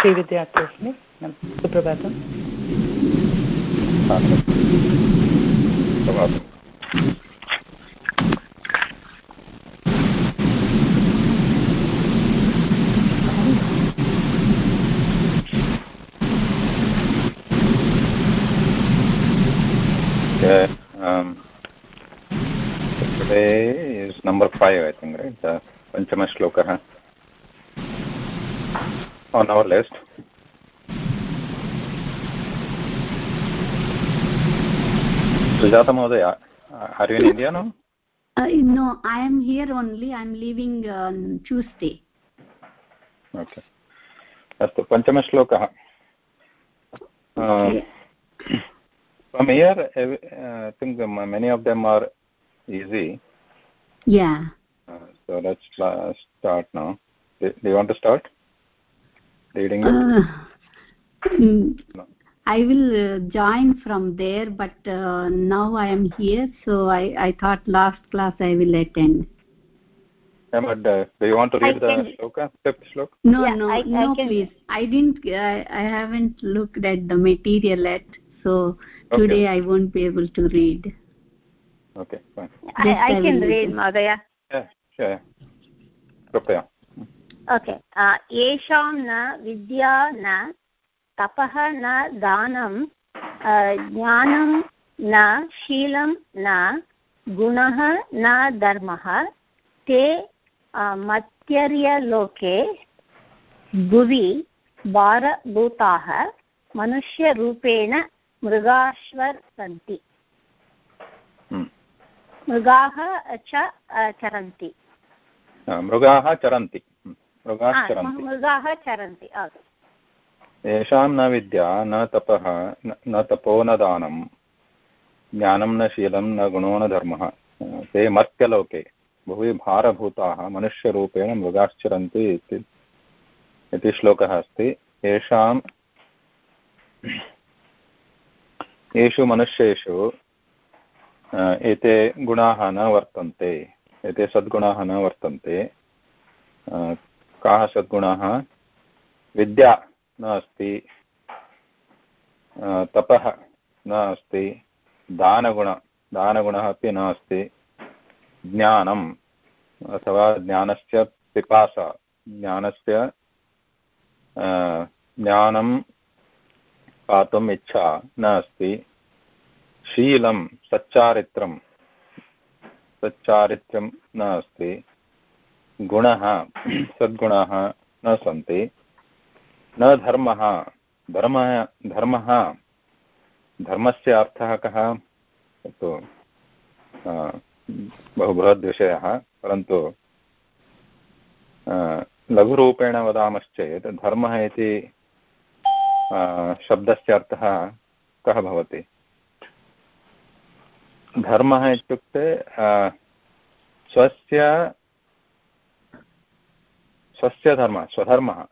श्रीविद्यार्थी अस्मि सुप्रभातम् Yeah, um, today is number five, I think, right? The Panchama Shloka on our list. Sujata Mahodaya, are you in India now? Uh, no, I am here only. I am leaving on Tuesday. Okay. अस्तु पञ्चमश्लोकः from here uh, i think many of them are easy yeah uh, so let's uh, start now do, do, you want to start reading it? Uh, i will uh, join from there but uh, now i am here so i i thought last class i will attend. Yeah, but uh, do you want to read I the can... shloka fifth shloka no yeah, no I, no can... please. I didn't I, I haven't looked at the material yet so okay. today i won't be able to read. Okay fine. I, I, I can read madhya. Yeah sure yeah. Okay येषां न विद्या न तपः न दानं ज्ञानं न शीलं न गुणः न धर्मः ते मत्यर्यलोके भुवि भारभूताः मनुष्यरूपेण मृगाश्वर् सन्ति। मृगाः च चरन्ति मृगाः चरन्ति मृगाः चरन्ति येषां न विद्या न तपः न तपो न दानं ज्ञानं न शीलं न गुणो न धर्मः। ते मर्त्यलोके भुवि भारभूताः मनुष्यरूपेण मृगाश्चरन्ति इति श्लोकः अस्ति। येषां येषु मनुष्येषु एते गुणाः न वर्तन्ते एते सद्गुणाः न वर्तन्ते। काः सद्गुणाः? विद्या न अस्ति तपः न अस्ति दानगुण, दानगुणः अपि न अस्ति ज्ञानम् अथवा ज्ञानस्य पिपासा, ज्ञानस्य ज्ञानं पातुम् इच्छा न अस्ति शीलं सच्चारित्रं सच्चारित्र्यं न अस्ति गुणः, सद्गुणाः न सन्ति। न धर्मः धर्मः धर्मः, धर्मस्य अर्थः कः? तु बहु बृहद्विषयः परन्तु लघुरूपेण वदामश्चेत्, धर्मः इति शब्दस्य अर्थः कः भवति? धर्मः इत्युक्ते स्वस्य स्वस्य धर्मः स्वधर्मः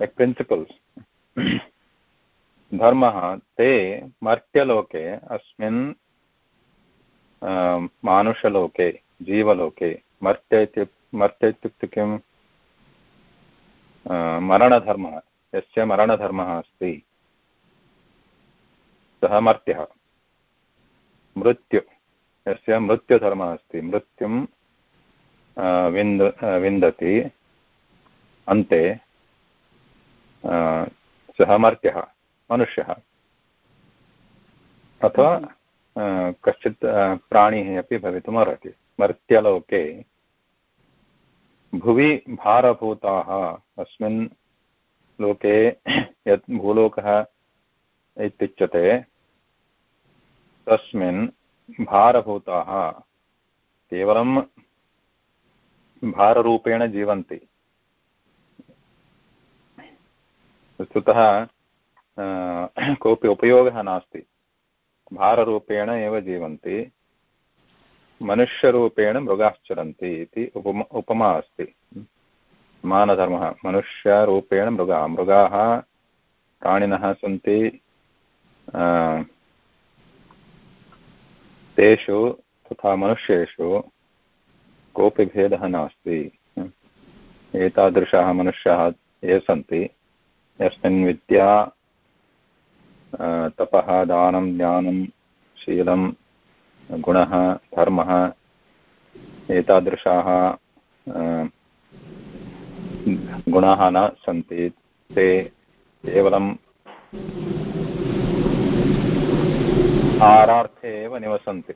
प्रिन्सिपल्स् धर्मः, ते मर्त्यलोके अस्मिन् मानुषलोके, जीवलोके, मर्त्य इत्युक् मर्त्य इत्युक्ते किं मरणधर्मः, यस्य मरणधर्मः अस्ति, सः मर्त्यः। मृत्यु, यस्य मृत्युधर्मः अस्ति मृत्युं विन्द विन्दति अन्ते सः मर्त्यः मनुष्यः अथवा कश्चित् प्राणिः अपि भवितुमर्हति मर्त्यलोके भुवि भारभूताः अस्मिन् लोके यत् भूलोकः इत्युच्यते तस्मिन् भारभूताः केवलं भाररूपेण जीवन्ति। वस्तुतः कोऽपि उपयोगः नास्ति। भाररूपेण एव जीवन्ति। मनुष्यरूपेण मृगाश्चरन्ति इति उपमा उपमा अस्ति। मानधर्मः, मनुष्यरूपेण मृगाः मृगाः प्राणिनः सन्ति। तेषु तथा मनुष्येषु कोऽपि भेदः नास्ति। एतादृशाः मनुष्याः ये सन्ति, यस्मिन् विद्या तपः, दानं, ज्ञानं, शीलं, गुणः, धर्मः, एतादृशाः गुणाः न सन्ति, ते केवलं आहारार्थे एव निवसन्ति।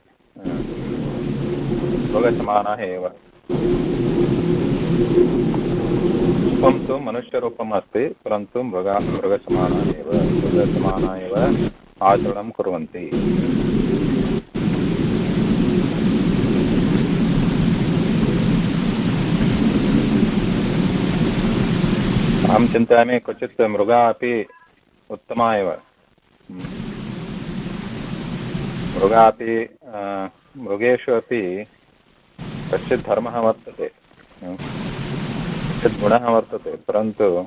मृगसमानाः एव। रूपं तु मनुष्यरूपम् अस्ति, परन्तु मृग, मृगसमानाः एव मृगसमानाः एव आचरणं कुर्वन्ति। अहं चिन्तयामि, क्वचित् उत्तमा एव। मृगा अपि कश्चित् धर्मः वर्तते कश्चित् गुणः वर्तते परन्तु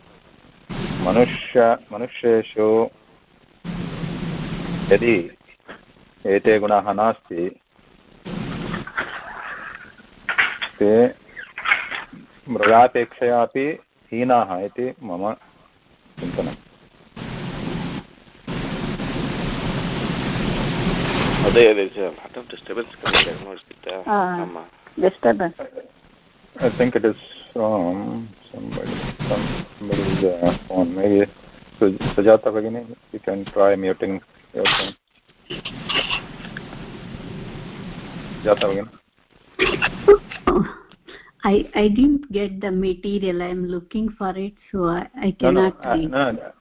मनुष्य मनुष्येषु यदि एते गुणाः नास्ति ते मृगापेक्षया अपि हीनाः इति मम चिन्तनम् of disturbance. I don't know, is it from, disturbance. I think it is from somebody, somebody's uh, phone. Maybe Sujata Bhagini, you can try muting your phone. Sujata Bhagini. I I didn't get the material. I'm looking for it, so I, I cannot no, no, read. Uh, no,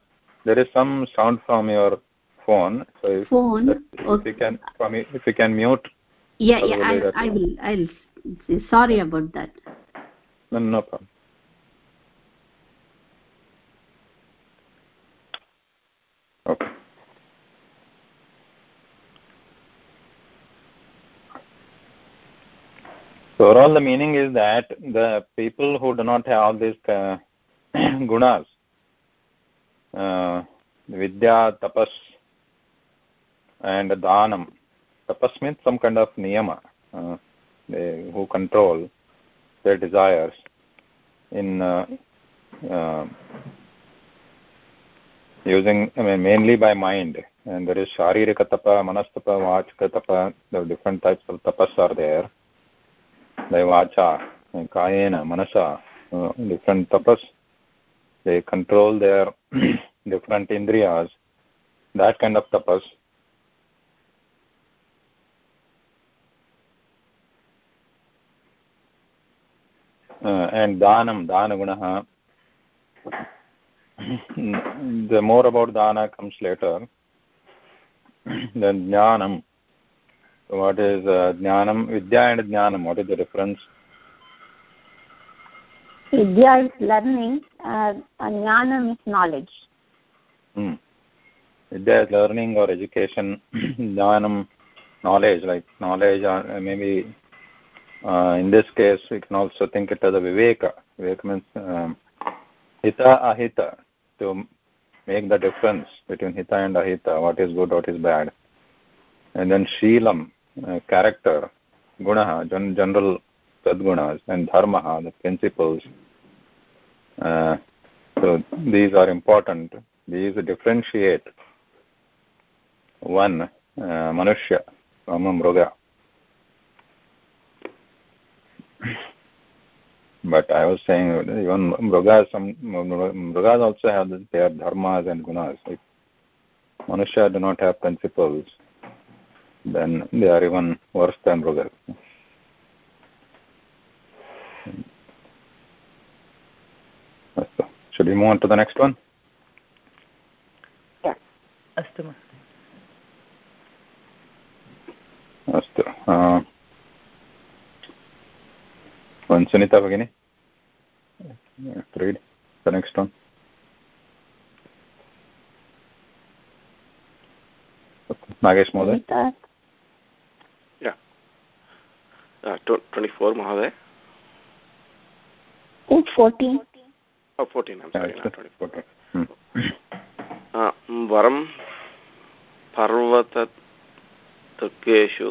there is some sound from your phone. So if, phone. That, if okay. you can, from if you can mute. Yeah, yeah. I, I will. I'll. Sorry about that. No, no problem. Okay. So overall, the meaning is that the people who do not have these uh, gunas, uh, vidya, tapas, and dhanam. Tapas means some kind of niyama, uh, they, who control their desires in uh, uh, using, I mean, mainly by mind. And there is sharirika tapa, manastapa, vachika tapa, the different types of tapas are there. By vacha, kayena, manasa, uh, different tapas. They control their different indriyas. That kind of tapas and dhanam, dana gunaha. the more about dana comes later. then jnanam. What is uh, jnanam? Vidya and jnanam, what is the difference? Vidya is learning, uh, jnanam is knowledge. Hmm. Vidya is learning or education, jnanam, knowledge, like knowledge or maybe uh, in this case, we can also think it as a viveka. Viveka means um, hita ahita, to make the difference between hita and ahita, what is good, what is bad. And then shilam, uh, character, gunaha, gen- general sadgunas, and dharmaha, the principles. Uh, so these are important. These differentiate one uh, manushya from a mruga. but I was saying even mrugas, some mrugas also have their dharmas and gunas. If Manushya do not have principles, then they are even worse than mrugas. Should we move on to the next one? Yeah. अस्तु अस्तु one sunita bagini read the next one nagesh mohoday yeah uh, 24 mohoday oh 14 oh 14 i'm sorry yeah, not 24 hmm. uh, varam पर्वतदुर्गेषु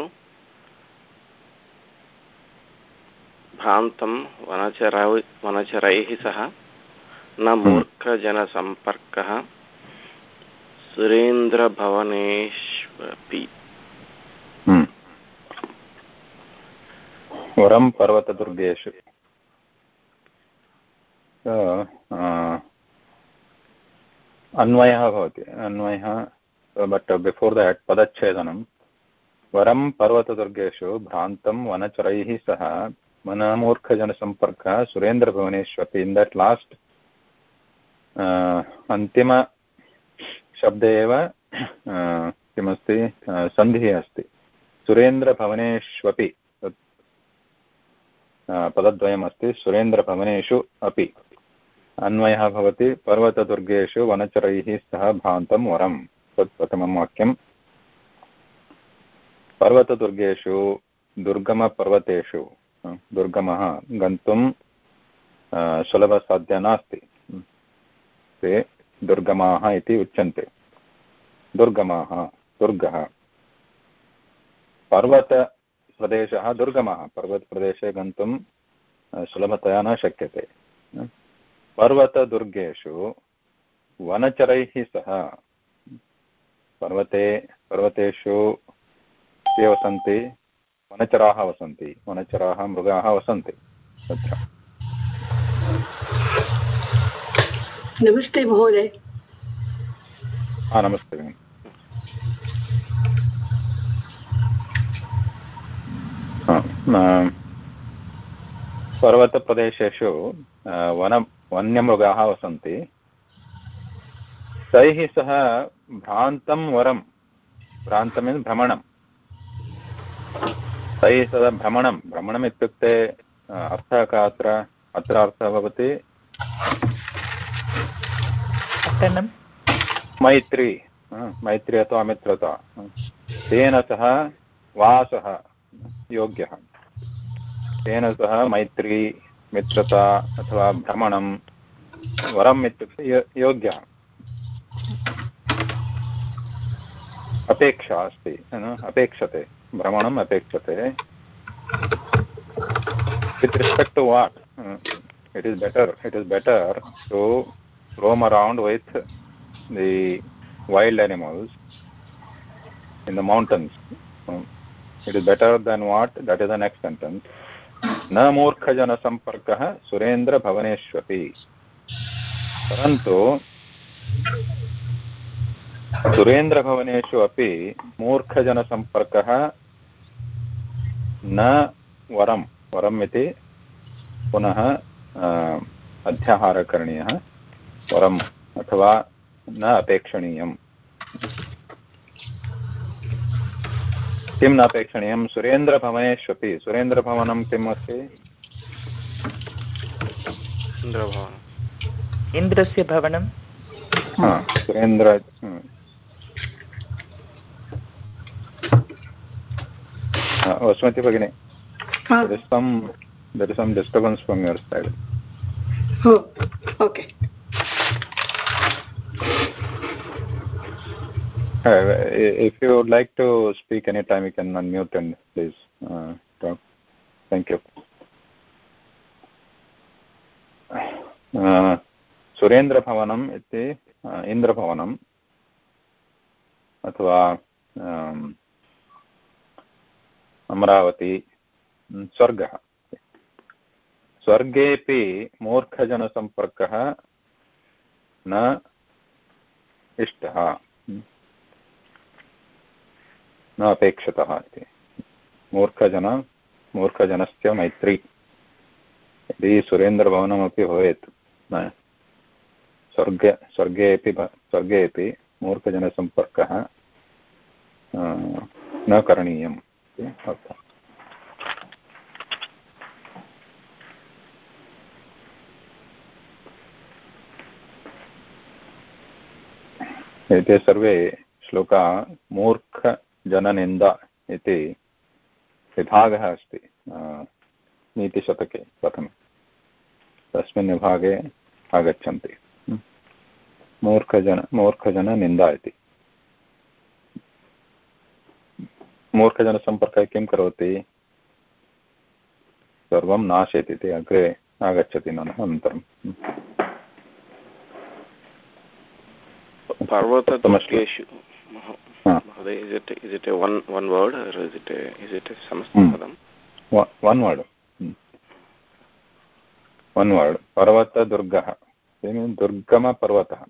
भ्रान्तं वनचरौ वनचरैः सह न मूर्खजनसम्पर्कः सुरेन्द्रभवनेष्वपि। हम्म। वरं पर्वतदुर्गेषु। अन्वयः भवति। अन्वयः but before that पदच्छेदनं। वरं पर्वतदुर्गेषु भ्रान्तं वनचरैः सह मनमूर्खजनसम्पर्कः सुरेन्द्रभुवनेष्वपि इन् दट् लास्ट् अन्तिमशब्दे एव किमस्ति सन्धिः अस्ति सुरेन्द्रभवनेष्वपि पदद्वयमस्ति सुरेन्द्रभवनेषु अपि अन्वयः भवति पर्वतदुर्गेषु वनचरैः सह भ्रान्तं वरं तत् प्रथमं वाक्यं पर्वतदुर्गेषु दुर्गमपर्वतेषु दुर्गमः। गन्तुं सुलभसाध्य नास्ति। ते दुर्गमाः इति उच्यन्ते। दुर्गमाः, दुर्गः। पर्वतप्रदेशः दुर्गमः। पर्वतप्रदेशे गन्तुं सुलभतया न शक्यते। पर्वतदुर्गेषु वनचरैः सह पर्वते, पर्वतेषु के वसन्ति वनचराः वसन्ति वनचराः मृगाः वसन्ति। तत्र। नमस्ते महोदय। हा नमस्ते भगिनि। पर्वतप्रदेशेषु वन वन्यमृगाः वसन्ति। तैः सह भ्रान्तं वरं भ्रान्तं भ्रमणं तैः सह भ्रमणं भ्रमणम् इत्युक्ते अर्थः का अत्र अत्र अर्थः भवति मैत्री मैत्री अथवा मित्रता। तेन सह वासः योग्यः। तेन सह मैत्री मित्रता अथवा भ्रमणं वरम् इत्युक्ते योग्यः। अपेक्षा अस्ति अपेक्षते। भ्रमणम अपेक्षते। With respect to what it is better it is better to roam around with the wild animals in the mountains it is better than what that is a next sentence न मूर्खजनसम्पर्कः सुरेन्द्रभवनेष्वपि परंतु सुरेन्द्रभवनेषु अपि मूर्खजनसम्पर्कः न वरं वरम् इति पुनः अध्याहारः करणीयः वरम् अथवा न अपेक्षणीयम्। किं न अपेक्षणीयं? सुरेन्द्रभवनेष्वपि सुरेन्द्रभवनं किम् अस्ति? इन्द्रस्य भवनं Surendra There is some disturbance from your side. Oh, okay. Uh, if you would like to speak anytime, you can unmute and please uh, talk. Thank you. Uh, सुरेन्द्रभवनम् इति इन्द्रभवनम् अथवा अमरावती स्वर्गः। स्वर्गेपि मूर्खजनसम्पर्कः न इष्टः। न अपेक्षितः इति। मूर्खजन, मूर्खजनस्य मैत्री। यदि सुरेन्द्रभवनमपि भवेत् स्वर्ग स्वर्गेपि स्वर्गेपि मूर्खजनसम्पर्कः न करणीयम्। अर्थः एते सर्वे श्लोका मूर्खजननिन्दा इति विभागः अस्ति नीतिशतके प्रथमे। तस्मिन् विभागे आगच्छन्ति। मूर्खजन मूर्खजननिन्दा इति। मूर्खजनसम्पर्कः किं करोति? सर्वं नाशयति इति अग्रे आगच्छति ननु अनन्तरं। It one one word one word one word पर्वतदुर्गः. दुर्गमपर्वतः.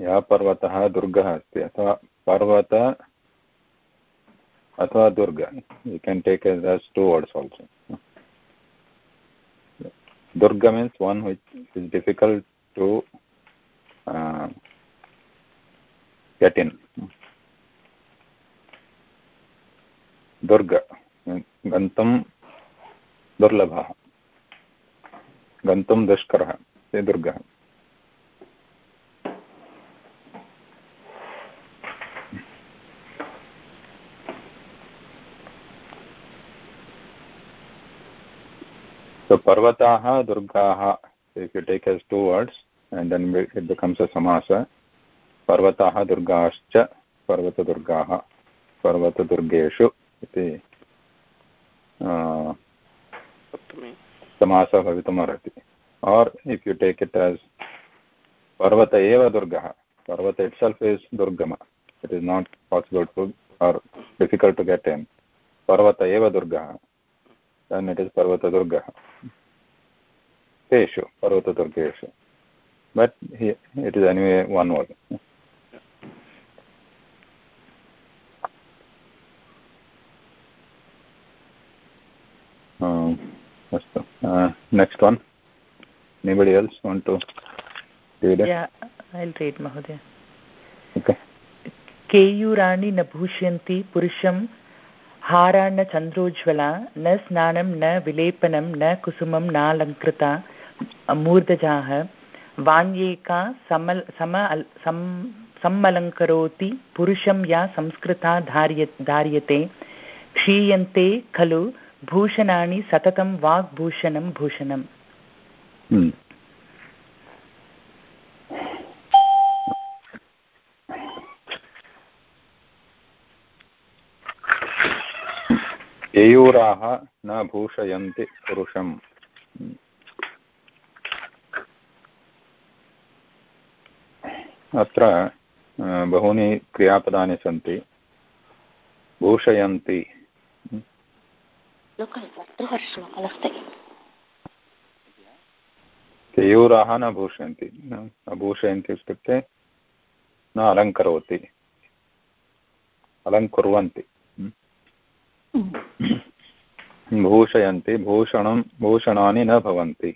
यः पर्वतः दुर्गः अस्ति अथवा पर्वत अथवा दुर्ग you can take as two words also durga means one which is difficult to uh, get in durga गन्तुं दुर्लभः गन्तुं दुष्करः ते दुर्गः पर्वताः दुर्गाः if you take as two words and then it becomes a समास पर्वताः दुर्गाश्च पर्वतदुर्गाः पर्वतदुर्गेषु इति समासः भवितुम् अर्हति or if you take it as पर्वत एव दुर्गः पर्वत इट् सेल्फ् इस् दुर्गम. It is not possible to or difficult to get an पर्वत एव दुर्गः देन् इट् इस् पर्वतदुर्गः. Durgeshu but here it is anyway one word अस्तु next one anybody else want to read it yeah i'll read mahodaya okay केयूराणि न भूष्यन्ति पुरुषं हारान्न चन्द्रोज्ज्वला न स्नानं न विलेपनं न कुसुमं नालङ्कृता मूर्धजाः वाण्येका समल् सम सम् सम्मलङ्करोति, पुरुषं या संस्कृता धार्य धार्यते, क्षीयन्ते खलु भूषणानि सततं वाग्भूषणं भूषणम् Hmm. केयूराः न भूषयन्ति पुरुषम् अत्र बहूनि क्रियापदानि सन्ति। भूषयन्ति। केयूराः न भूषयन्ति। न भूषयन्ति इत्युक्ते न अलङ्करोति। अलङ्कुर्वन्ति। भूषयन्ति भूषणं भूषणानि न भवन्ति।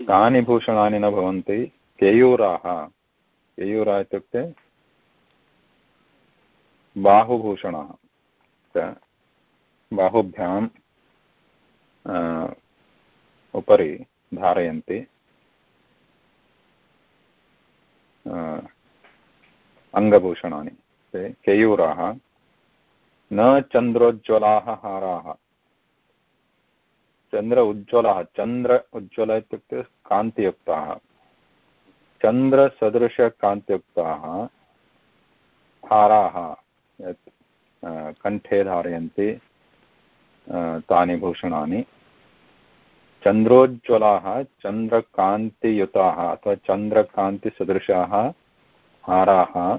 कानि भूषणानि न भवन्ति? केयूराः केयूरा इत्युक्ते बाहुभूषणाः बाहुभ्यां उपरि धारयन्ति। अङ्गभूषणानि ते केयूराः। न चन्द्रोज्ज्वलाः हाराः चन्द्र उज्ज्वलः। चन्द्र उज्ज्वल इत्युक्ते कान्तियुक्ताः। चन्द्रसदृशकान्तियुक्ताः हाराः यत् कण्ठे धारयन्ति तानि भूषणानि। चन्द्रोज्ज्वलाः, चन्द्रकान्तियुताः अथवा चन्द्रकान्तिसदृशाः हाराः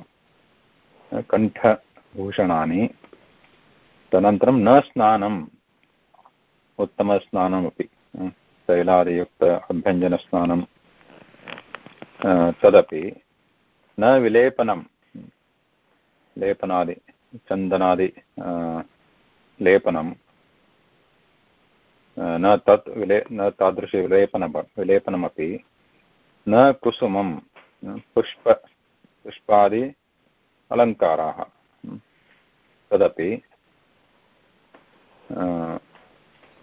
कण्ठभूषणानि। तदनन्तरं न स्नानम्, उत्तमस्नानमपि तैलादियुक्त अभ्यञ्जनस्नानं तदपि न विलेपनं लेपनादि चन्दनादि लेपनं न तत् विले न तादृशी विलेपन विलेपनमपि न कुसुमं पुष्प पुष्पादि अलङ्काराः तदपि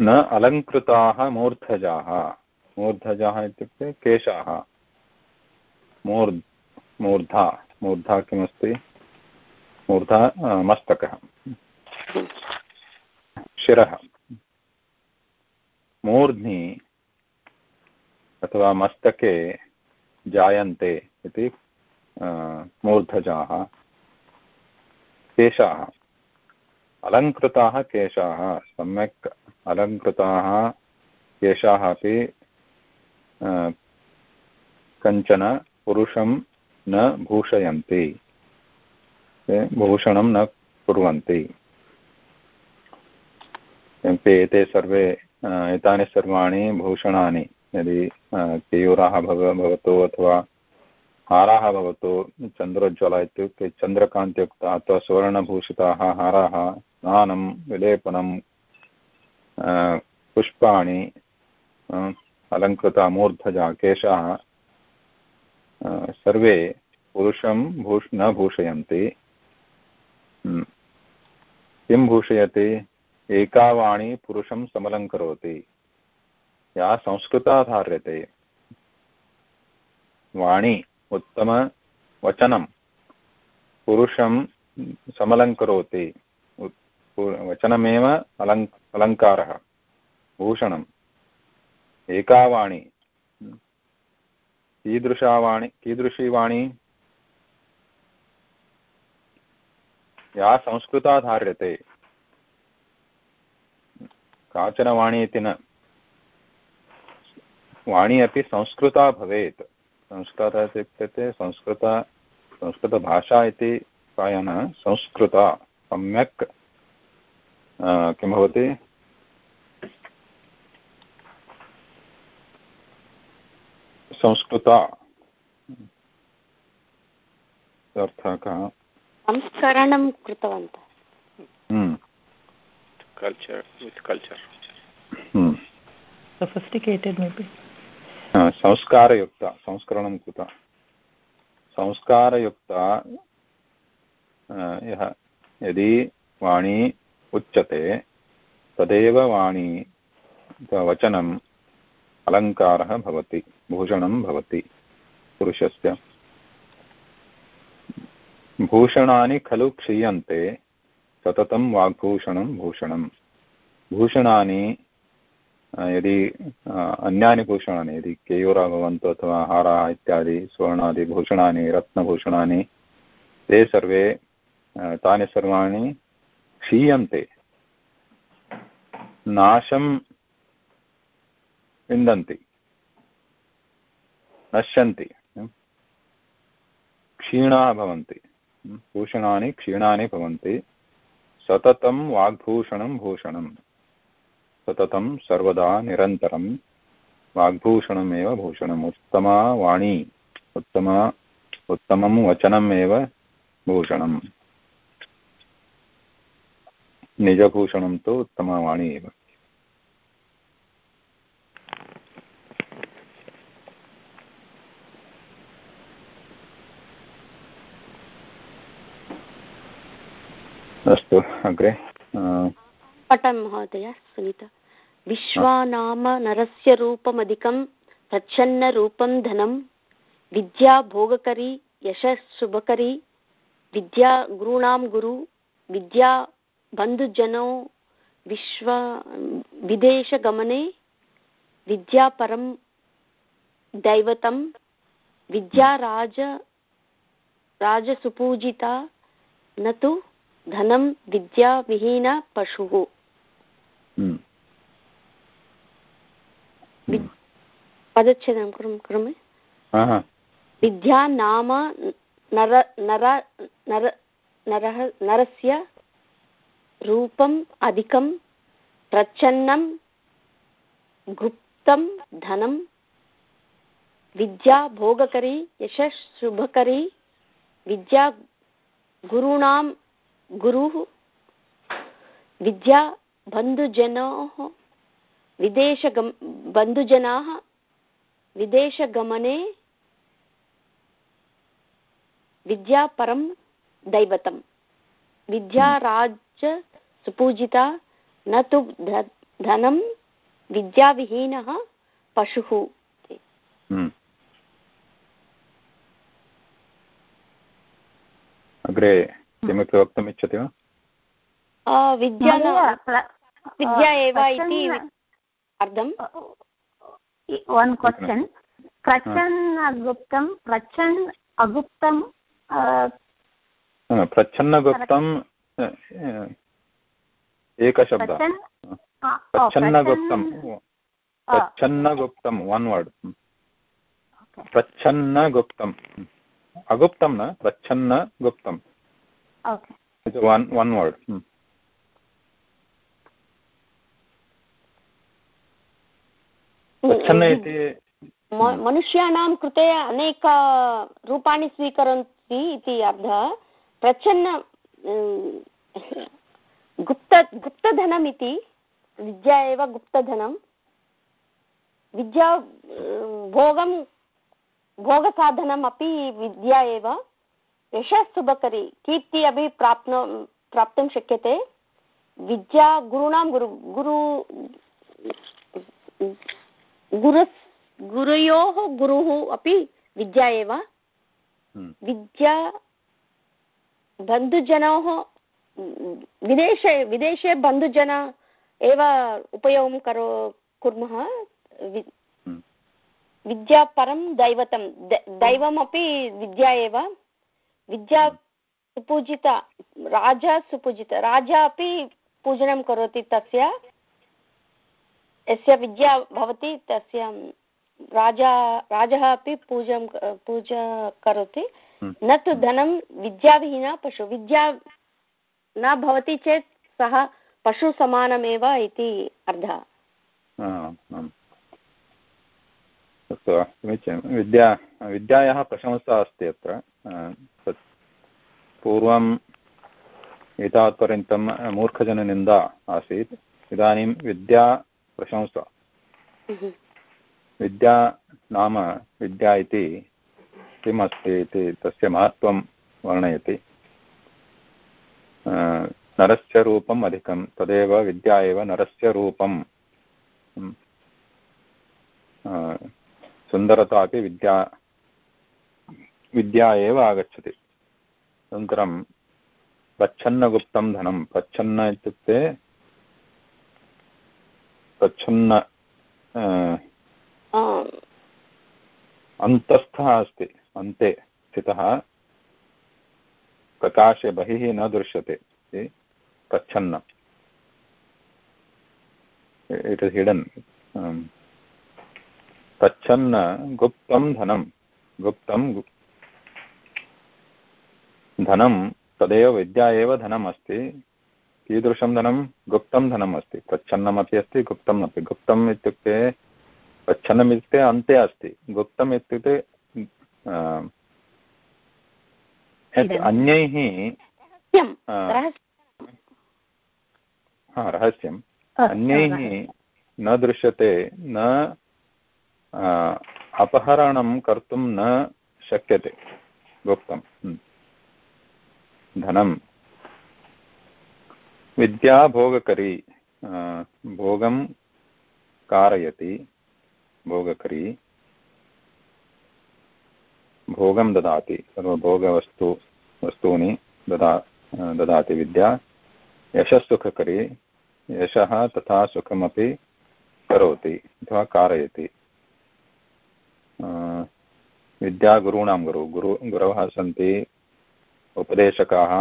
न अलङ्कृताः मूर्धजाः मूर्धजाः इत्युक्ते केशाः मूर्, मूर्धा मूर्धा किमस्ति? मूर्धा मस्तकः। शिरः। मूर्ध्नि अथवा मस्तके जायन्ते इति मूर्धजाः। केशाः। अलङ्कृताः केशाः। सम्यक् अलङ्कृताः केशाः अपि कञ्चन पुरुषं न भूषयन्ति। भूषणं न कुर्वन्ति। एते सर्वे एतानि सर्वाणि भूषणानि। यदि केयूराः भव, भवतु अथवा हाराः भवतु, चन्द्रोज्ज्वल इत्युक्ते, चन्द्रकान्तियुक्ताः अथवा सुवर्णभूषिताः, हाराः स्नानं विलेपनं पुष्पाणि अलङ्कृता मूर्धजा केशाः सर्वे पुरुषं भूष, न भूषयन्ति। किं भूषयति? एका वाणी पुरुषं समलङ्करोति या संस्कृता धार्यते। वाणी उत्तमवचनं पुरुषं समलङ्करोति वचनमेव अलङ्, अलङ्कारः। भूषणम्। एका वाणी कीदृशा वाणी कीदृशी वाणी या संस्कृता धार्यते। काचन वाणी इति न। वाणी अपि संस्कृता भवेत्। संस्कृत इत्युक्ते संस्कृत, संस्कृतभाषा इति प्रायेण संस्कृता, सम्यक् किं भवति? संस्कृता। अर्थः कः संस्करणं कृतवन्तः। culture with culture. sophisticated maybe. संस्कारयुक्ता संस्करणं कृता। संस्कारयुक्ता यः यदि वाणी उच्यते तदेव वाणी वचनम् अलङ्कारः भवति। भूषणं भवति पुरुषस्य। भूषणानि खलु क्षीयन्ते, सततं वाग्भूषणं भूषणं भूषणानि यदि अन्यानि भूषणानि, यदि केयूरा भवन्तु अथवा हाराः इत्यादि सुवर्णादिभूषणानि रत्नभूषणानि, ते सर्वे तानि सर्वाणि क्षीयन्ते। नाशं विन्दन्ति। नश्यन्ति क्षीणाः भवन्ति भूषणानि क्षीणानि भवन्ति। सततं वाग्भूषणं भूषणं सततं सर्वदा निरन्तरं वाग्भूषणमेव भूषणम्। उत्तमा वाणी, उत्तमा, उत्तमं वचनमेव भूषणम्। निजभूषणं तु उत्तमा वाणी एव। अस्तु, अग्रे पठन् महोदय, सुनीता। विश्वानाम नरस्य रूपमधिकं प्रच्छन्नरूपं धनं विद्या भोगकरी यशशुभकरी विद्या गुरूणां गुरु विद्या बन्धुजनो विश्व, विदेशगमने विद्या परं दैवतं विद्या राज राजसुपूजिता न तु धनं विद्याविहीन पशुः। पदच्छेदं कुर्मः? कुर्मः विद्या नाम नर नर नर नरः नरस्य रूपम् अधिकं प्रच्छन्नं गुप्तं धनं विद्या भोगकरी यशशुभकरी विद्या गुरूणां गुरुः, विद्या बन्धुजनोः, विदेशगम, बन्धुजनाः, विदेशगमने विद्या परं दैवतं विद्याराजसुपूजिता न तु धनं विद्याविहीनः पशुः। अग्रे किमपि वक्तुमिच्छति वा? विद्या विद्या एव इति अर्थं वन् क्वशन् प्रचन् गुप्तं प्रचन् अगुप्तं प्रच्छन्नगुप्तम् एकशब्दः प्रच्छन्नगुप्तं प्रच्छन्नगुप्तं वन् वर्ड् प्रच्छन्न गुप्तम् अगुप्तं न प्रच्छन्न गुप्तम् वन् वन् वर्ड् प्रच्छन्न इति मनुष्याणां कृते अनेक रूपाणि स्वीकरोति इति अर्थः प्रच्छन्न गुप्त गुप्तधनम् इति विद्या एव गुप्तधनं विद्या भोगं भोगसाधनम् अपि विद्या एव यशस्सुभकरी कीर्ति अपि प्राप्नो प्राप्तुं शक्यते विद्या गुरूणां गुरु गुरु गुरु गुरयोः गुरुः अपि विद्या एव हम्म। विद्या बन्धुजनोः विदेशे विदेशे बन्धुजन एव उपयोगं करो कुर्मः हम्म। विद्या परं दैवतं दैवमपि विद्या एव विद्या। सुपूजिता राजा सुपूजिता राजा अपि पूजनं करोति तस्य यस्य विद्या भवति तस्य राजा राजः अपि पूजं पूजा करोति हम्म। न तु धनं विद्याविहीना पशु विद्या न भवति चेत् सः पशुसमानमेव इति अर्थः अस्तु समीचीनं। विद्या विद्यायाः प्रशंसा अस्ति अत्र। पूर्वम् एतावत्पर्यन्तं मूर्खजननिन्दा आसीत्। इदानीं विद्या प्रशंसा। हम्म। विद्या नाम विद्या इति किम् अस्ति इति तस्य महत्त्वं वर्णयति। नरस्य रूपम् अधिकं तदेव विद्या एव नरस्य रूपं सुन्दरता अपि विद्या विद्या एव आगच्छति। अनन्तरं प्रच्छन्नगुप्तं धनं प्रच्छन्न इत्युक्ते प्रच्छन्न अन्तस्थः अस्ति अन्ते स्थितः। प्रकाशे बहिः न दृश्यते इति प्रच्छन्न इट् इस् हिडन् प्रच्छन्न गुप्तं धनं। गुप्तं धनं तदेव विद्या एव धनम् अस्ति कीदृशं धनं? गुप्तं धनम् अस्ति प्रच्छन्नमपि अस्ति गुप्तम् अपि गुप्तम् इत्युक्ते प्रच्छन्नम् इत्युक्ते अन्ते अस्ति। गुप्तम् इत्युक्ते अन्यैः रहस्यम्। अन्यैः न दृश्यते न अपहरणं कर्तुं न शक्यते। गुप्तं धनं विद्या भोगकरी भोगं कारयति, भोगकरी, भोगं ददाति सर्वभोगवस्तु वस्तूनि ददा ददाति विद्या। यशस्सुखकरी यशः तथा सुखमपि करोति, अथवा कारयति। विद्या गुरूणां गुरु गुरु गुरवः सन्ति उपदेशकाः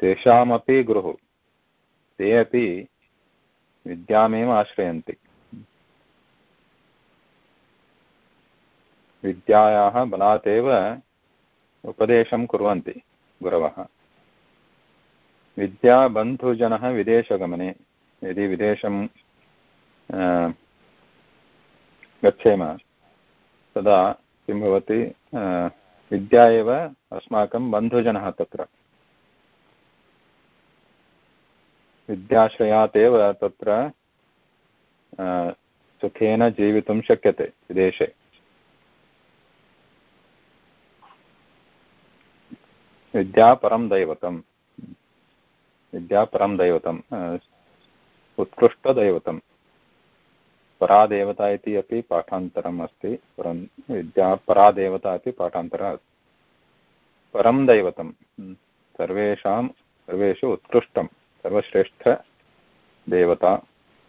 तेषामपि गुरुः ते अपि विद्यामेव आश्रयन्ति विद्यायाः बलात् एव उपदेशं कुर्वन्ति गुरवः विद्याबन्धुजनः विदेशगमने यदि विदेशं गच्छेम तदा किं भवति विद्या एव अस्माकं बन्धुजनः तत्र। विद्याश्रयात् एव तत्र सुखेन जीवितुं शक्यते विदेशे। विद्या परं दैवतं विद्या परं दैवतम् उत्कृष्टदैवतं परादेवता इति अपि पाठान्तरम् अस्ति, परं विद्या परादेवता इति पाठान्तरः अस्ति। परं दैवतं सर्वेषां, सर्वेषु उत्कृष्टं सर्वश्रेष्ठदेवता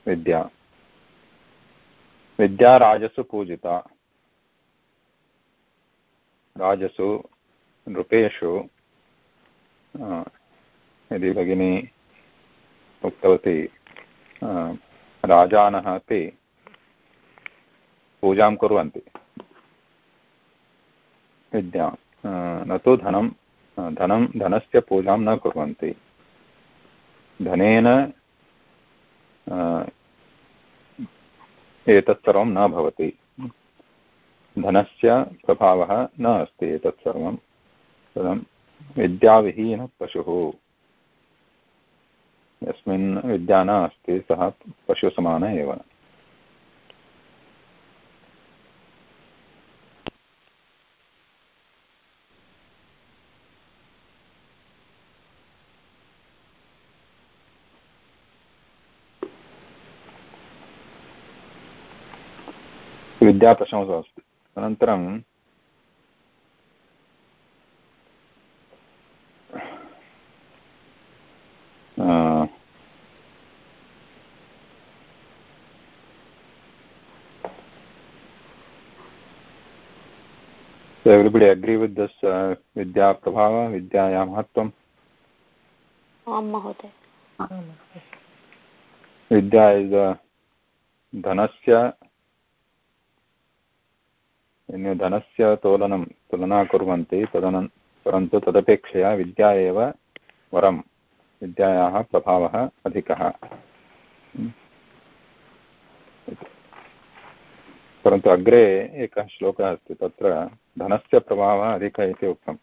विद्या। विद्या राजसु पूजिता, राजसु नृपेषु यदि भगिनी उक्तवती राजानः अपि पूजां कुर्वन्ति। विद्या न तु धनं धनं, धनस्य पूजां न कुर्वन्ति। धनेन एतत् सर्वं न भवति। धनस्य प्रभावः न अस्ति एतत् सर्वं। विद्याविहीनपशुः। यस्मिन् विद्या न अस्ति, सः पशुसमान एव। विद्याप्रशंसा अस्ति अनन्तरं So everybody agree with this uh, Vidya Prabhava, Vidyaya Mahatvam? आं महोदय विद्या इस् धनस्य धनस्य तोलनं, तुलना कुर्वन्ति तदन परन्तु तदपेक्षया विद्या एव वरं विद्यायाः प्रभावः अधिकः। परन्तु अग्रे एकः श्लोकः अस्ति, तत्र धनस्य प्रभावः अधिकः इति उक्तम्।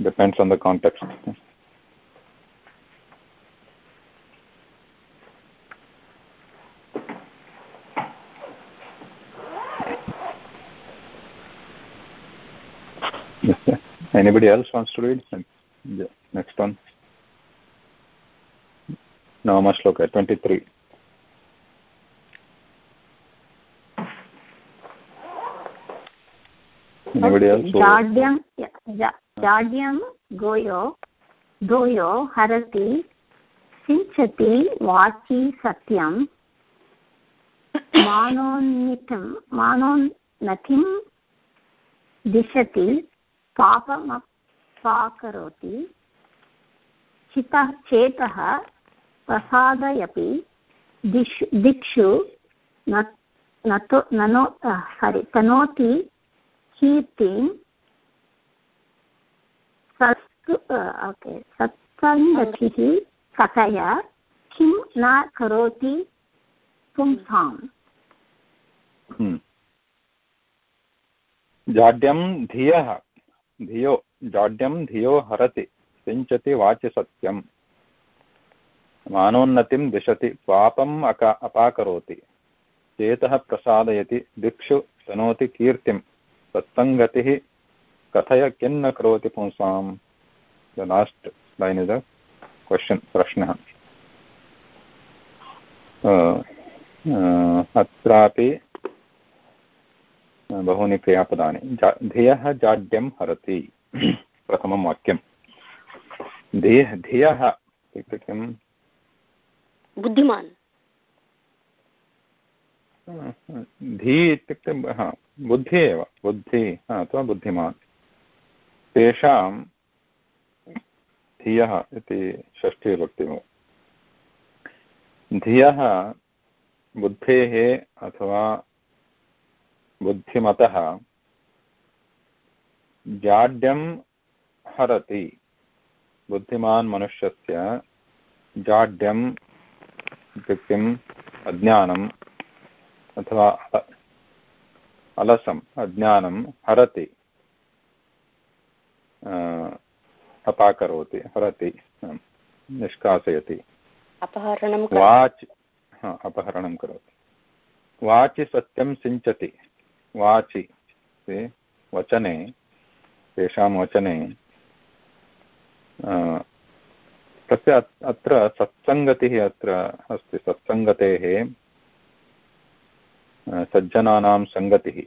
Depends on the context Anybody else wants to read? The next one. Navama Shloka, 23. Anybody else? जाड्यं जाड्यं गोयो गोयो हरति सिञ्चति वाचि सत्यं मानोन्नितं मानोन्नतिं दिशति पापमपाकरोति चितः चेतः प्रसादयपि दिशु दिक्षु ननो सारि तनोति कीर्तिं सत्सु ओके सत्सङ्गतिः कथय किं न करोति पुंसाम्। जाड्यं धियः। धियो जाड्यं धियो हरति, सिञ्चति वाचिसत्यम् मानोन्नतिं दिशति, पापम् अका, अपाकरोति। चेतः प्रसादयति, दिक्षु तनोति कीर्तिं। सत्सङ्गतिः कथय किन्न करोति पुंसां। The last line is a question प्रश्नः। अत्रापि बहूनि क्रियापदानि। जा धियः जाड्यं हरति। प्रथमं वाक्यं धियः धियः इत्युक्ते किम्? बुद्धिमान्। धी इत्युक्ते हा बुद्धिः एव। बुद्धिः अथवा बुद्धिमान्। तेषां धियः इति षष्ठीविभक्तिः धियः बुद्धेः अथवा बुद्धिमतः जाड्यं हरति। बुद्धिमान् मनुष्यस्य जाड्यम् इत्युक्तिम् अज्ञानम् अथवा अलसम् अज्ञानं हरति। अपाकरोति हरति निष्कासयति। अपहरणं वाच् अपहरणं करोति। वाचि सत्यं सिञ्चति। वाचि वचने, तेषां वचने तस्य अत्र सत्सङ्गतिः अत्र अस्ति, सत्सङ्गतेः सज्जनानां सङ्गतिः,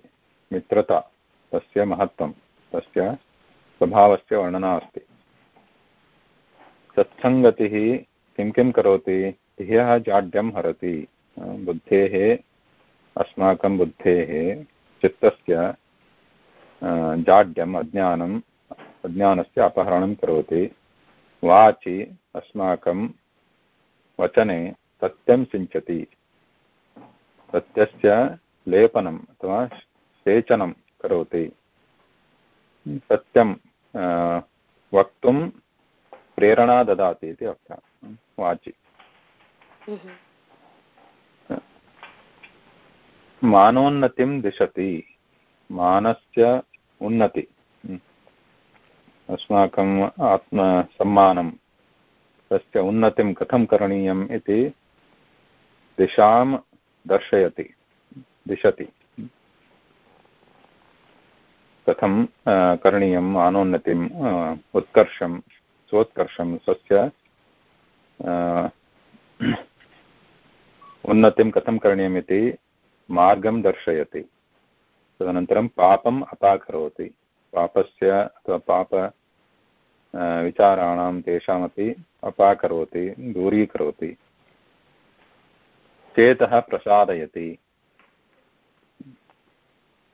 मित्रता, तस्य महत्त्वं, तस्य स्वभावस्य वर्णना अस्ति। सत्सङ्गतिः किं किं करोति? धियः जाड्यं हरति। बुद्धेः, अस्माकं बुद्धेः चित्तस्य जाड्यम् अज्ञानम्, अज्ञानस्य अपहरणं करोति। वाचि अस्माकं वचने सत्यं सिञ्चति। सत्यस्य लेपनम् अथवा सेचनं करोति। सत्यं वक्तुं प्रेरणा ददाति इति अर्थः। वाचि। मानोन्नतिं दिशति। मानस्य उन्नति। अस्माकम् आत्मसम्मानं तस्य उन्नतिं कथं करणीयम् इति दिशां दर्शयति, दिशति। कथं करणीयम् मानोन्नतिम् उत्कर्षं स्वोत्कर्षं स्वस्य उन्नतिं कथं करणीयमिति मार्गं दर्शयति। तदनन्तरं पापम् अपाकरोति पापस्य अथवा पाप विचाराणां तेषामपि अपाकरोति दूरीकरोति। चेतः प्रसादयति।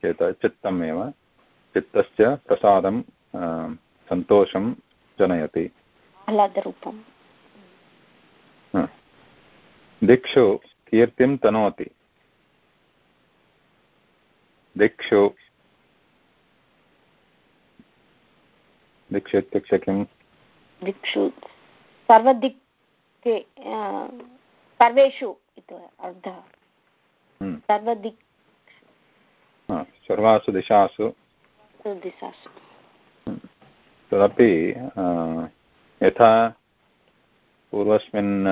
चेत चित्तम् एव चित्तस्य प्रसादं सन्तोषं जनयति। दिक्षु कीर्तिं तनोति। दिक्षु। दिक्षु। इत्युक्ते किम् दिक्षु सर्वदिक् सर्वेषु इति अर्थः। हम्म। सर्वदिक् सर्वासु दिशासु। दिशासु। तदपि यथा पूर्वस्मिन्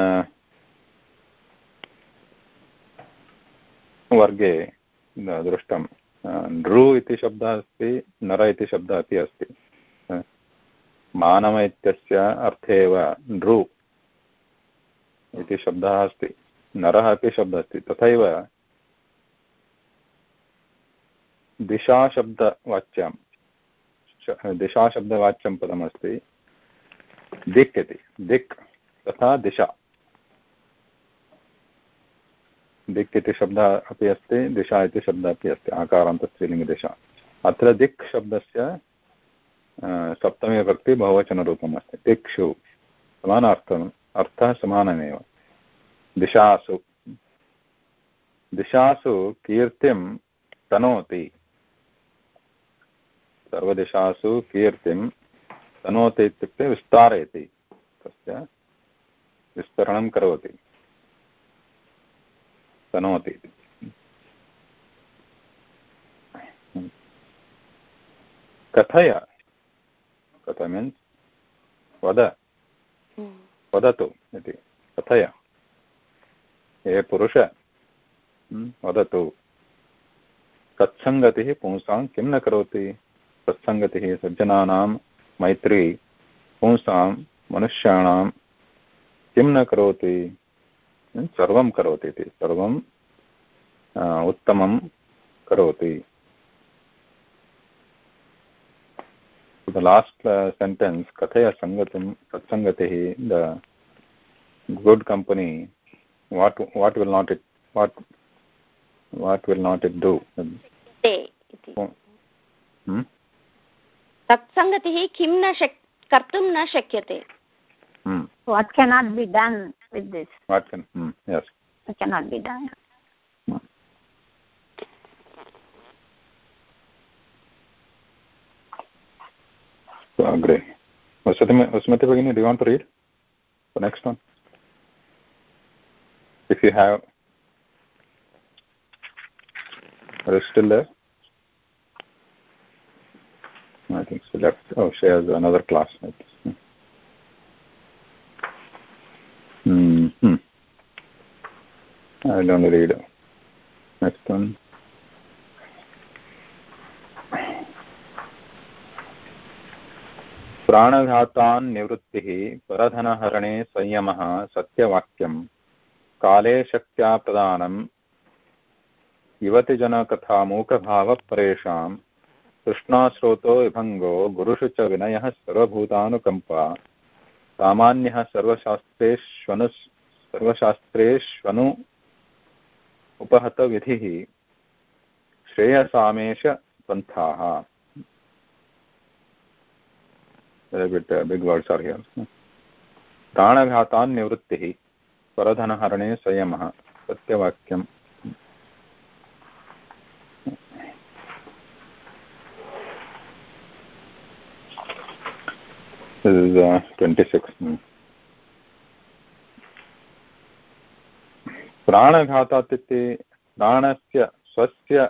वर्गे दृष्टं नृ इति शब्दः अस्ति, नर इति शब्दः अपि अस्ति। मानव इत्यस्य अर्थे एव नृ इति शब्दः अस्ति। नरः अपि शब्दः अस्ति। तथैव दिशाशब्दवाच्यं दिशाशब्दवाच्यं पदमस्ति। दिक् इति। दिक् तथा दिशा। दिक् इति शब्दः अपि अस्ति, दिशा इति शब्दः अपि अस्ति आकारान्तस्त्रीलिङ्गदिशा अत्र दिक् शब्दस्य सप्तमीविभक्ति बहुवचनरूपम् अस्ति। दिक्षु, समानार्थम्, अर्थः समानमेव। दिशासु। दिशासु कीर्तिं तनोति। सर्वदिशासु कीर्तिं तनोति इत्युक्ते विस्तारयति। तस्य विस्तरणं करोति। तनोति कथय कथ मीन्स् वद वदतु इति कथय हे पुरुष वदतु सत्सङ्गतिः पुंसां किं न करोति सत्सङ्गतिः सज्जनानां मैत्री पुंसां मनुष्याणां किं न करोति सर्वं करोति इति सर्वं उत्तमं करोति the last uh, sentence kathaya sangatam satsangatihi the good company what what will not it what what will not it do सत्सङ्गतिः किं न शक् कर्तुं न शक्यते what cannot be done with this what can hmm, yes it cannot be done hmm. so agree Vasmati, Bhagini, do you want to read the next one? If you have, are you still there? I think she left. Oh, she has another class. Hmm. I don't read. Next one. प्राणघातान् निवृत्तिः परधनहरणे संयमः सत्यवाक्यं काले शक्त्या प्रदानं युवतिजनकथामूकभावपरेषां कृष्णास्रोतो विभङ्गो गुरुषु च विनयः सर्वभूतानुकम्पा सामान्यः सर्वशास्त्रेष्वनु सर्वशास्त्रेष्वनु उपहतविधिः। श्रेयसामेषपन्थाः बिग् वर्ड्स् आर् हियर् प्राणघातान्निवृत्तिः। परधनहरणे संयमः। सत्यवाक्यम्। This is uh, 26. Mm. प्राणघातात् इति प्राणस्य, स्वस्य,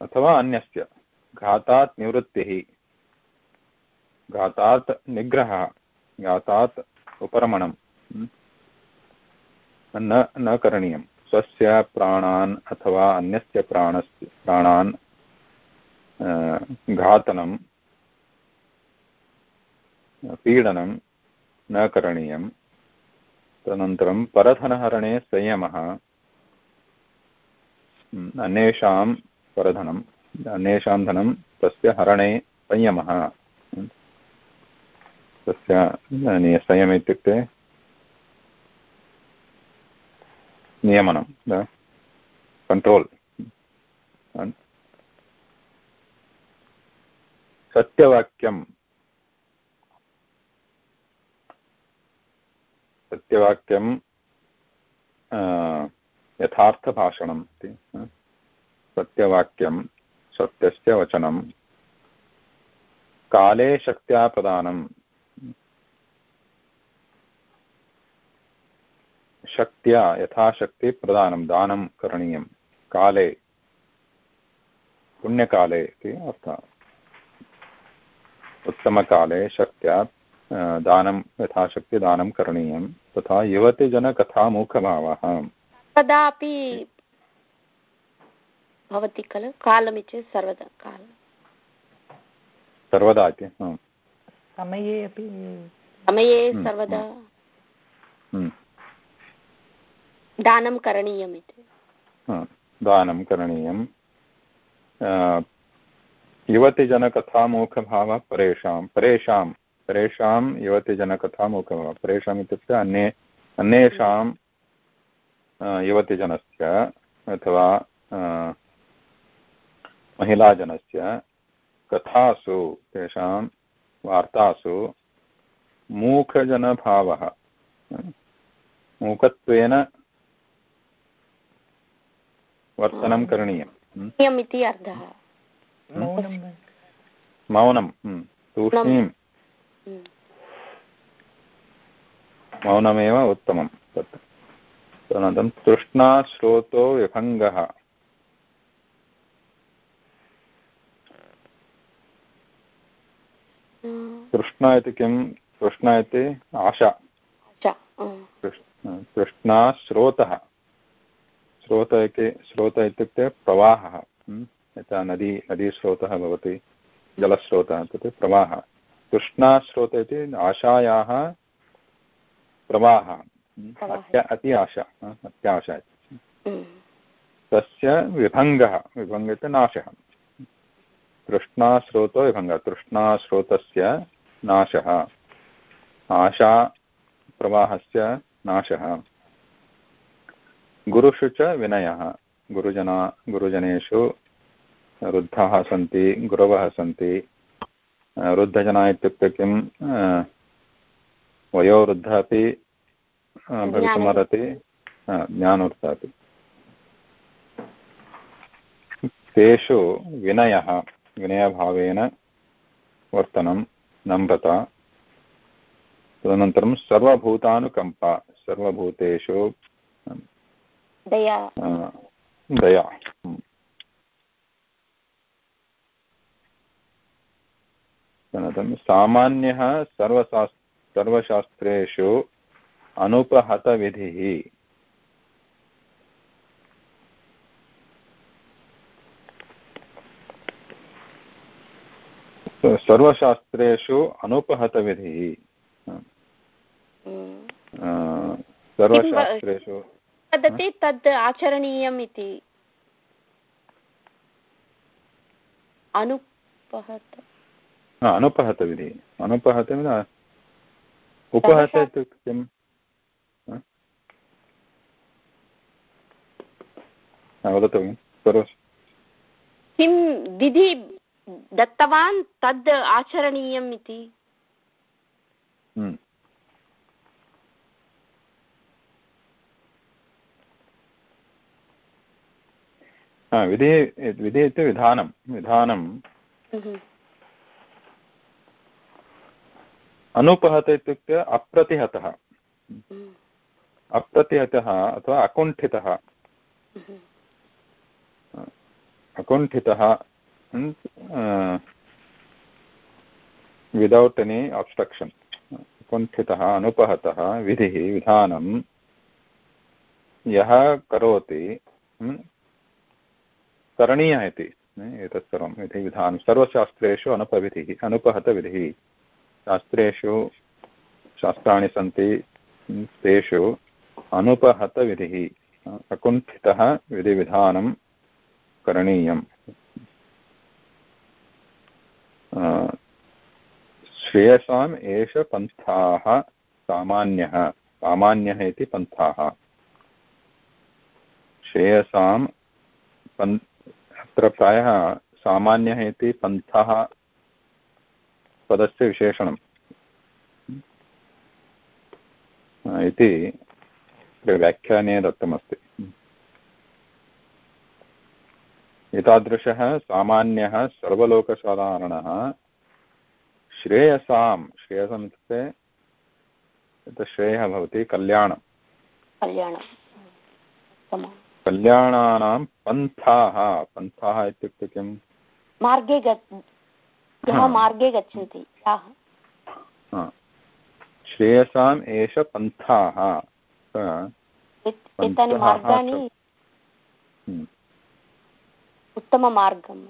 अथवा अन्यस्य, घातात् निवृत्तिः, घातात् निग्रहः, घातात् उपरमणं न न करणीयं। स्वस्य प्राणान् अथवा अन्यस्य प्राणस्य, प्राणान् घातनं पीडनं न करणीयं तदनन्तरं परधनहरणे संयमः। अन्येषां परधनम् अन्येषां धनं तस्य हरणे संयमः। तस्य संयम इत्युक्ते नियमनं कण्ट्रोल् सत्यवाक्यं सत्यवाक्यं यथार्थभाषणम् इति सत्यवाक्यं सत्यस्य वचनं काले शक्त्या प्रदानं शक्त्या, यथाशक्ति प्रदानं, दानं करणीयं। काले, पुण्यकाले इति अर्थः। उत्तमकाले शक्त्या दानं यथाशक्ति दानं करणीयं। तथा युवतिजनकथामुखभावः कदापि भवति खलु? कालमिति सर्वदा काल सर्वदा इति समये अपि समये सर्वदा दानं करणीयम् इति। दानं करणीयं युवतिजनकथामुखभावः परेषां परेषां परेषां युवतिजनकथामुखभावः परेषाम् इत्युक्ते अन्ये अन्येषां युवतिजनस्य अथवा महिलाजनस्य कथासु तेषां वार्तासु मूखजनभावः। मूकत्वेन वर्तनं करणीयम्। इति अर्थः। मौनं तूष्णीं मौनमेव उत्तमं तत् तदनन्तरं तृष्णाश्रोतो विभङ्गः। तृष्णा इति किं? तृष्णा इति आशा। तृष्णाश्रोतः स्रोत इति स्रोत इत्युक्ते प्रवाहः। यथा नदी नदीस्रोतः भवति जलस्रोतः तत् प्रवाहः। तृष्णास्रोत इति आशायाः प्रवाहः। अति आशा अत्याशा तस्य विभङ्गः विभङ्ग इति नाशः। तृष्णास्रोतो विभङ्गः। तृष्णास्रोतस्य नाशः। आशाप्रवाहस्य नाशः। गुरुषु च विनयः। गुरुजना गुरुजनेषु वृद्धाः सन्ति गुरवः सन्ति। वृद्धजना इत्युक्ते किं वयोवृद्धः अपि भवितुमर्हति ज्ञानवृद्धः अपि। तेषु विनयः विनयभावेन वर्तनं नम्रता। तदनन्तरं सर्वभूतानुकम्पा सर्वभूतेषु दया। दया। तदनन्तरं सामान्यः सर्वशास् सर्वशास्त्रेषु अनुपहतविधिः। सर्वशास्त्रेषु अनुपहतविधिः। सर्वशास्त्रेषु वदति तद् आचरणीयम् इति। अनुपहत अनुपहतविधिः अनुपहत उपहत इत्युक्ते किम् वदतु किं विधि दत्तवान् तद् आचरणीयम् इति विधि विधि इति विधानं विधानं अनुपहत इत्युक्ते अप्रतिहतः। अप्रतिहतः अथवा अकुण्ठितः। अकुण्ठितः विदौट् एनी अब्स्ट्रक्षन् कुण्ठितः अनुपहतः विधिः विधानं यः करोति करणीयः इति एतत् सर्वम् इति विधानं सर्वशास्त्रेषु अनुपविधिः अनुपहतविधिः। शास्त्रेषु, शास्त्राणि सन्ति तेषु अनुपहतविधिः अकुण्ठितः विधिविधानं करणीयम्। श्रेयसाम् एष पन्थाः सामान्यः सामान्यः इति पन्थाः। श्रेयसां पन्, अत्र प्रायः सामान्यः इति पन्थः पदस्य विशेषणम् इति व्याख्याने दत्तमस्ति। एतादृशः सामान्यः सर्वलोकसाधारणः श्रेयसां श्रेयसम् इत्युक्ते तत् श्रेयः भवति कल्याणं कल्याणानां पन्थाः। पन्थाः इत्युक्ते किम्? मार्गे यः मार्गे गच्छन्ति। श्रेयसाम् एष पन्थाः। एतानि मार्गानि हम्म। उत्तममार्गम्।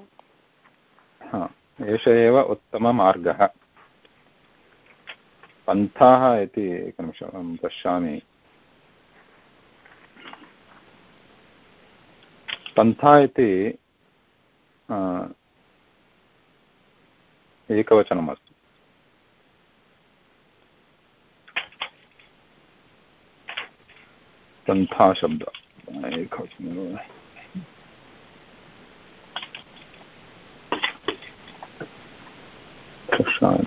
एष एव उत्तममार्गः। पन्थाः इति एकनिमिषम् पश्यामि। पन्था इति एकवचनमस्ति। पन्थाशब्द एकवचन।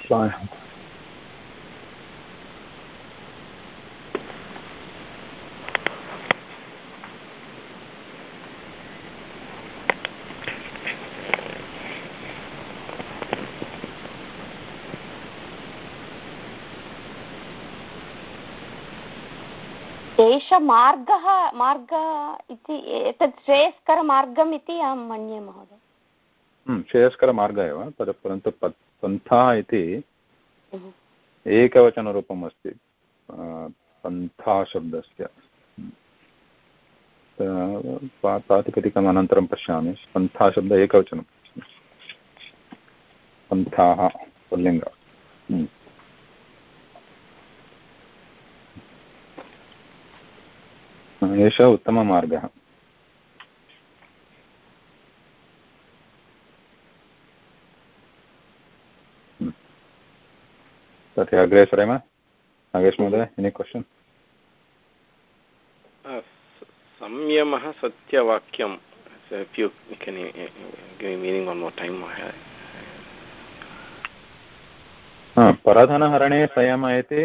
प्रायः एष मार्गः मार्गः इति एतत् श्रेयस्करमार्गम् इति अहं मन्ये महोदय। हम्म, श्रेयस्करमार्गः एव तद् परन्तु पन्था इति एकवचनरूपम् अस्ति पन्थाशब्दस्य। प्रातिपदिकम् अनन्तरं पश्यामि पन्थाशब्द एकवचनं। पन्थाः पुल्लिङ्ग। एषः उत्तममार्गः। तर्हि अग्रे सरेम। नागेश महोदय एनि क्वशन् संयमः सत्यवाक्यं पराधनहरणे संयम इति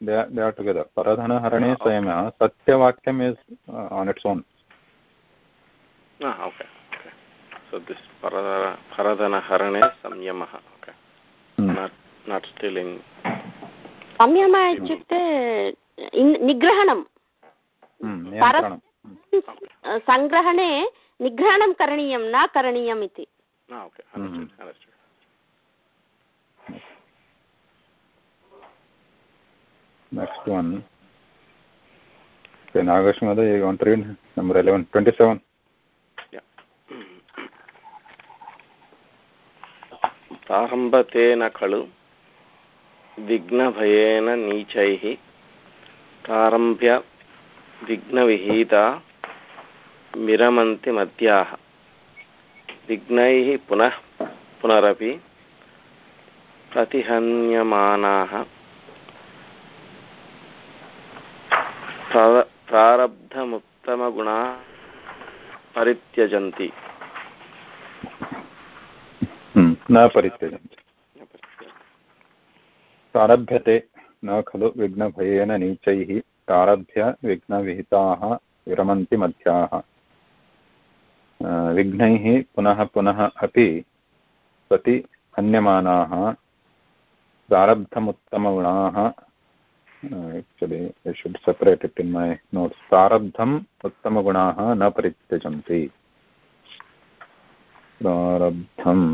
टुगेदर् परधनहरणे संयमः सत्यवाक्यम् इस् आन् इट्स् ओन् परधनहरणे संयमः नाट् स्टिलिङ्ग् संयमः इत्युक्ते निग्रहणं हम्म, सङ्ग्रहणे निग्रहणं करणीयं न करणीयम् इति next one. Okay nagash mother you want to read? Number 11 27 प्रारम्भतेन खलु विघ्नभयेन नीचैः प्रारम्भ्य विघ्नविहीता विरमन्ति मद्याः विघ्नैः पुनः पुनरपि प्रतिहन्यमानाः प्रारब्धमुत्तमगुणा परित्यजन्ति। हम्म, न परित्यजन्ति। प्रारभ्यते न खलु विघ्नभयेन नीचैः प्रारभ्य विघ्नविहिताः विरमन्ति मध्याः। विघ्नैः पुनः पुनः अपि प्रति हन्यमानाः प्रारब्धमुत्तमगुणाः actually I should separate it in my notes प्रारब्धम् उत्तमगुणाः न परित्यजन्ति प्रारब्धम्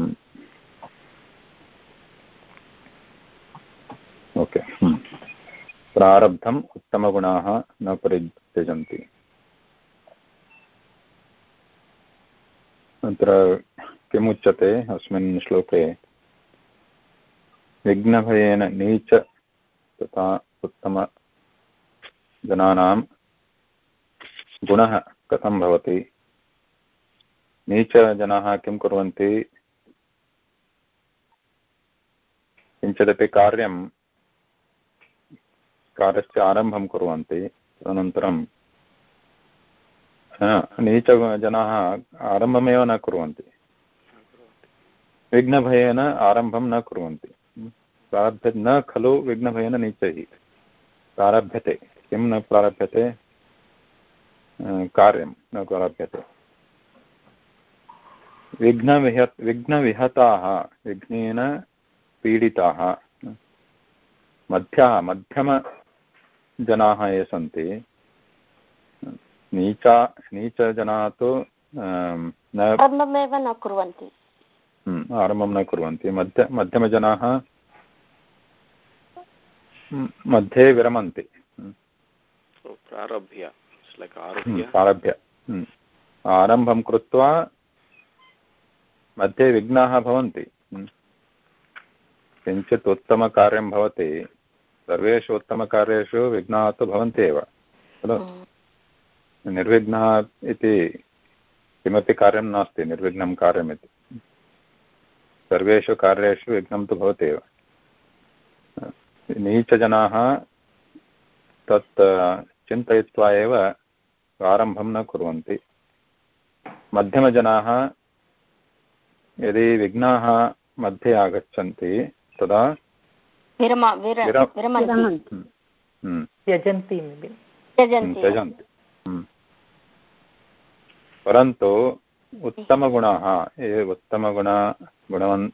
ओके प्रारब्धम् उत्तमगुणाः न परित्यजन्ति अत्र किमुच्यते अस्मिन् श्लोके विघ्नभयेन नीच तथा उत्तमजनानां गुणः कथं भवति? नीचजनाः किं कुर्वन्ति? किञ्चिदपि कार्यं कार्यस्य आरम्भं कुर्वन्ति, तदनन्तरं नीचजनाः आरम्भमेव न कुर्वन्ति। विघ्नभयेन आरम्भं न कुर्वन्ति। प्रारभ्य न खलु विघ्नभयेन नीचैः। प्रारभ्यते। किं न प्रारभ्यते? कार्यं न प्रारभ्यते। विघ्नविह विघ्नविहताः विघ्नेन पीडिताः। मध्याः मध्यम जनाः ये सन्ति नीचा नीचजनाः तु न आरम्भमेव न कुर्वन्ति। आरम्भं न कुर्वन्ति। मध्य मध्यमजनाः मध्ये विरमन्ति। प्रारभ्य प्रारभ्य। आरम्भं कृत्वा मध्ये विघ्नाः भवन्ति। किञ्चित् उत्तमकार्यं भवति। सर्वेषु उत्तमकार्येषु विघ्नाः तु भवन्ति एव। खलु? निर्विघ्नः इति किमपि कार्यं नास्ति निर्विघ्नं कार्यमिति। सर्वेषु कार्येषु विघ्नं तु भवति एव। नीचजनाः तत् चिन्तयित्वा एव आरम्भं न कुर्वन्ति। मध्यमजनाः यदि विघ्नाः मध्ये आगच्छन्ति तदा त्यजन्ति त्यजन्ति। परन्तु उत्तमगुणाः ये उत्तमगुणा गुणवन्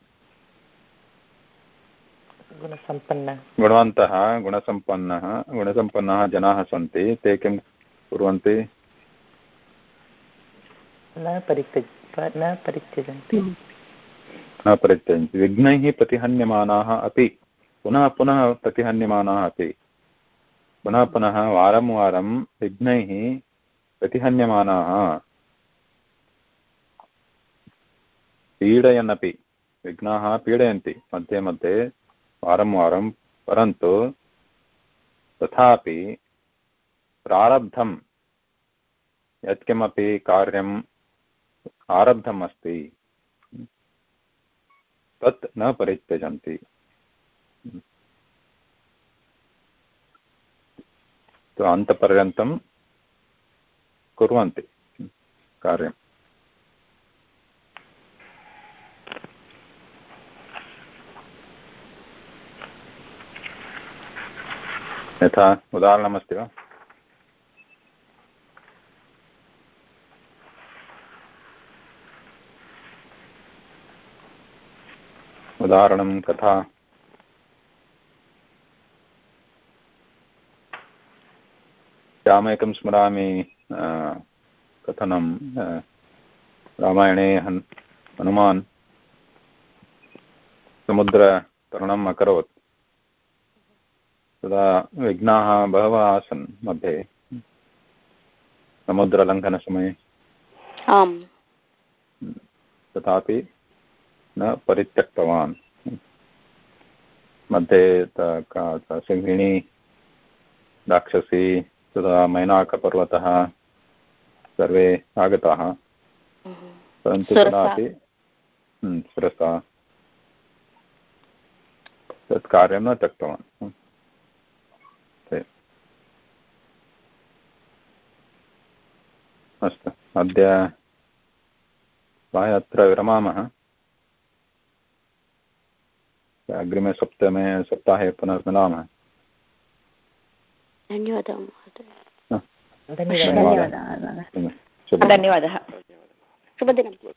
गुणसम्पन्न। गुणवन्तः गुणसम्पन्नः गुणसम्पन्नाः जनाः सन्ति ते किं कुर्वन्ति? न परित्यज न परित्यजन्ति। न परित्यजन्ति। विघ्नैः प्रतिहन्यमानाः अपि पुनः पुनः प्रतिहन्यमानाः अपि। पुनः पुनः वारं वारं विघ्नैः प्रतिहन्यमानाः। पीडयन्नपि विघ्नाः पीडयन्ति मध्ये मध्ये वारं वारं परन्तु तथापि प्रारब्धं यत्किमपि कार्यम् आरब्धम् अस्ति तत् न परित्यजन्ति। अन्तपर्यन्तं कुर्वन्ति कार्यम्। यथा उदाहरणमस्ति वा? उदाहरणं कथा रामेकं स्मरामि कथनं रामायणे हन् हनुमान्। समुद्रतरणम् अकरोत्। तदा विघ्नाः बहवः आसन् मध्ये। समुद्रलङ्घनसमये। आम्। तथापि न परित्यक्तवान्। मध्ये सिंहिणी राक्षसी तदा मैनाकपर्वतः सर्वे आगताः। परन्तु तदापि शिरसा तत् कार्यं न त्यक्तवान्। अस्तु। अद्य प्रायः अत्र विरमामः अग्रिमे सप्तमे सप्ताहे पुनर्मिलामः। धन्यवादः धन्यवादः। धन्यवादः। शुभदिनम्।